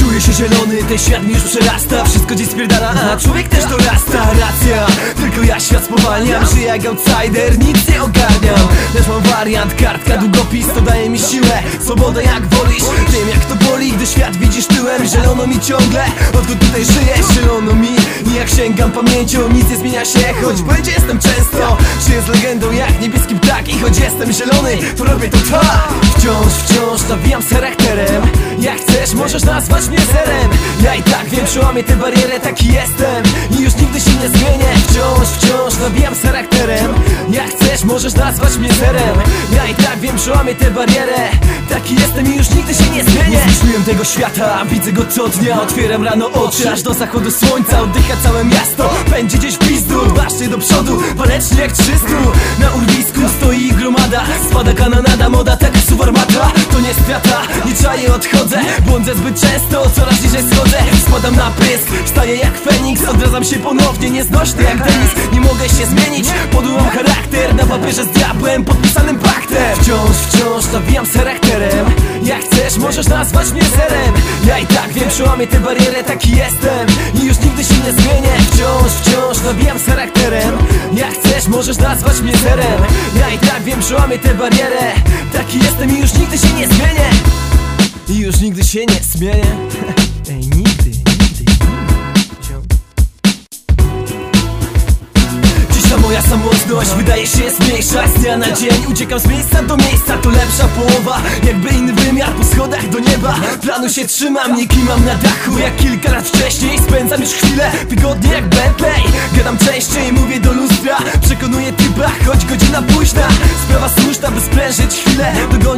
Czuję się zielony, ten świat mi już przerasta. Wszystko dziś spierdala, a człowiek też dorasta. Racja, tylko ja świat spowalniam. Żyję jak outsider, nic nie ogarniam. Lecz mam wariant, kartka, długopis To daje mi siłę, swobodę jak wolisz. Wiem jak to boli, gdy świat widzisz tyłem. Zielono mi ciągle, odkąd tutaj żyję. Zielono mi jak sięgam pamięcią Nic nie zmienia się, choć będzie jestem często Żyję z legendą jak niebieski ptak. I choć jestem zielony, to robię to tak. Wciąż, wciąż nawijam z charakterem Możesz nazwać mnie zerem Ja i tak wiem, przełamię tę barierę, taki jestem. I już nigdy się nie zmienię. Wciąż, wciąż nawijam z charakterem. Jak chcesz, możesz nazwać mnie zerem Ja i tak wiem, przełamię tę barierę. Taki jestem i już nigdy się nie zmienię. Nie tego świata, widzę go co dnia. Otwieram rano oczy, aż do zachodu słońca. Oddycha całe miasto, będzie gdzieś w pizdu. Bacznie do przodu, walecznie jak 300 Na urwisku stoi gromada. Spada kanonada, moda taka suwarmata. To nie strata, nie czaję odchodzę Błądzę zbyt często, coraz niżej schodzę. Spadam na pysk, wstaję jak Feniks Odradzam się ponownie, nieznośny jak tenis Nie mogę się zmienić, podłam charakter Na papierze z diabłem, podpisanym paktem. Wciąż, wciąż nawijam z charakterem Jak chcesz, możesz nazwać mnie zerem Ja i tak wiem, przełamię tę barierę, taki jestem. I już nigdy się nie zmienię. Wciąż, wciąż nawijam z charakterem Jak chcesz, możesz nazwać mnie zerem Ja i tak wiem, przełamię tę barierę Taki się nie zmienię Ej, nigdy, nigdy, nigdy. Dziś ta moja samotność wydaje się jest mniejsza. Z dnia na dzień uciekam z miejsca do miejsca. To lepsza połowa, jakby inny wymiar Po schodach do nieba, planu się trzymam Nie kimam na dachu. Jak kilka lat wcześniej Spędzam już chwilę, wygodnie jak Bentley. Gadam częściej, mówię do lustra Przekonuję typa, choć godzina późna. Sprawa słuszna, by sprężyć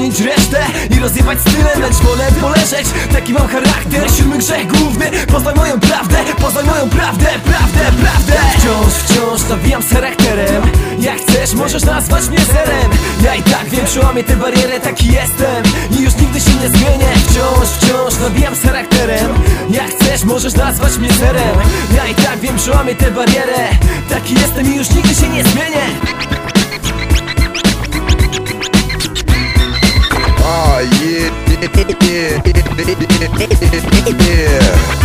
Dogonić resztę i rozjebać stylem Lecz wolę poleżeć, taki mam charakter Siódmy grzech główny, poznaj moją prawdę Poznaj moją prawdę, prawdę, prawdę. Wciąż, wciąż nawijam z charakterem Jak chcesz, możesz nazwać mnie zerem Ja i tak wiem, przełamię tę barierę, taki jestem. I już nigdy się nie zmienię. Wciąż, wciąż nawijam z charakterem Jak chcesz, możesz nazwać mnie zerem Ja i tak wiem, przełamię tę barierę. Taki jestem i już nigdy się nie zmienię yeah.